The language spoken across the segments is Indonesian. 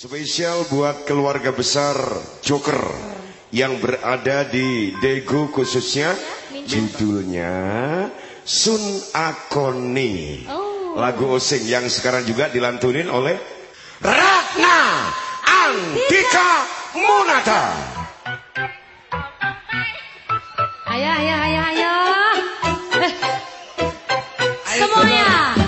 Spesial buat keluarga besar Joker yang berada di Daegu khususnya judulnya Sun Akoni. Oh. Lagu osing yang sekarang juga dilantunin oleh Ratna Antika Monata. Ayo, ayo, ayo, ayo. Semuanya.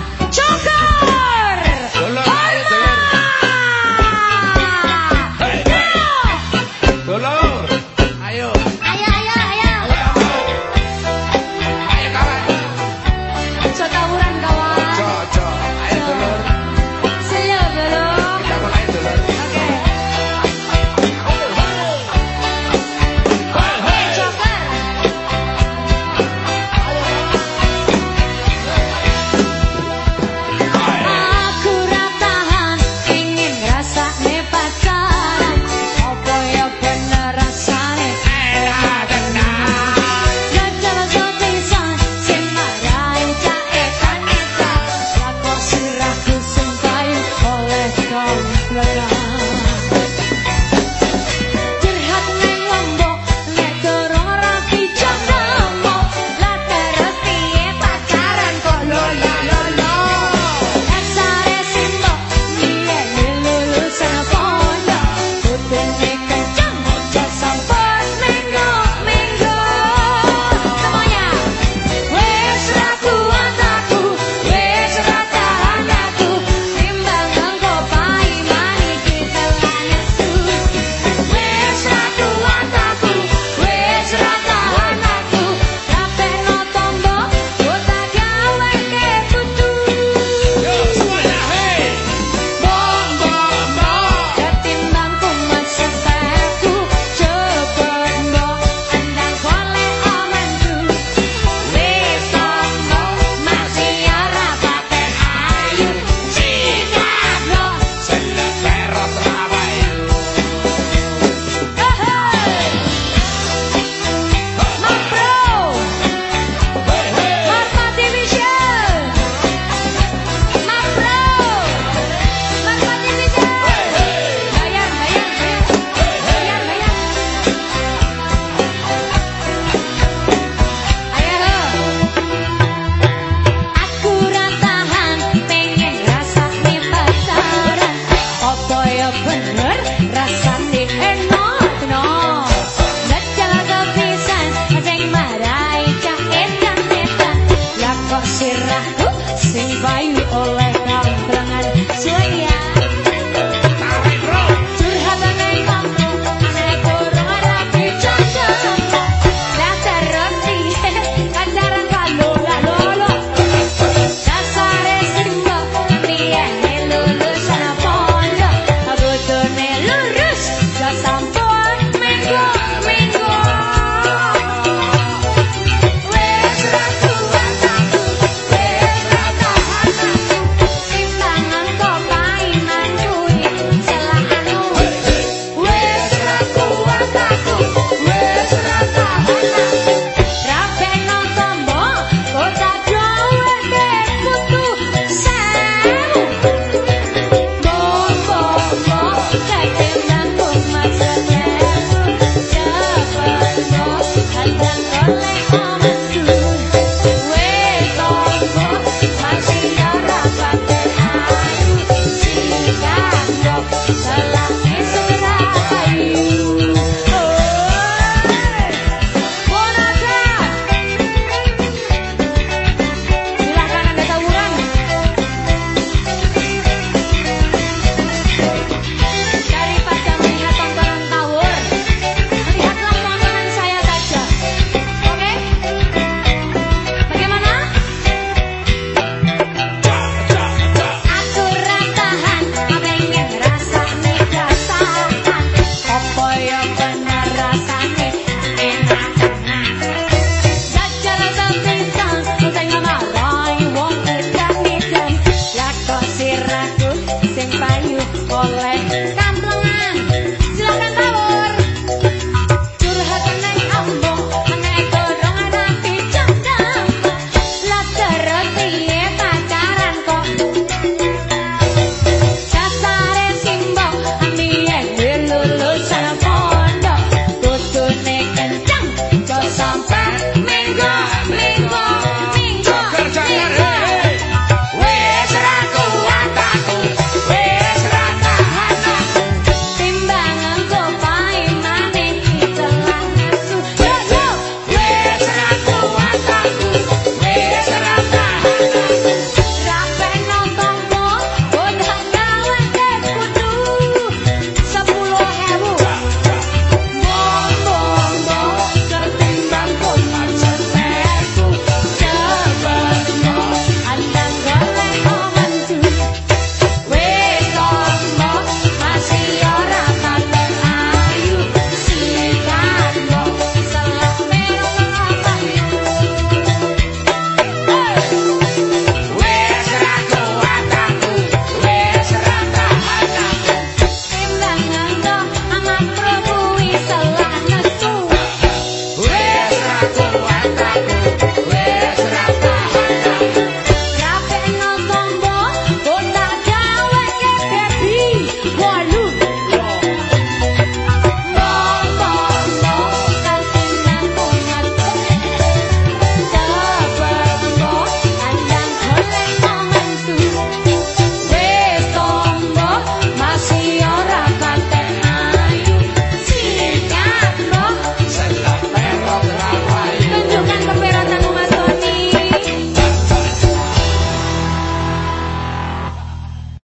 Oleh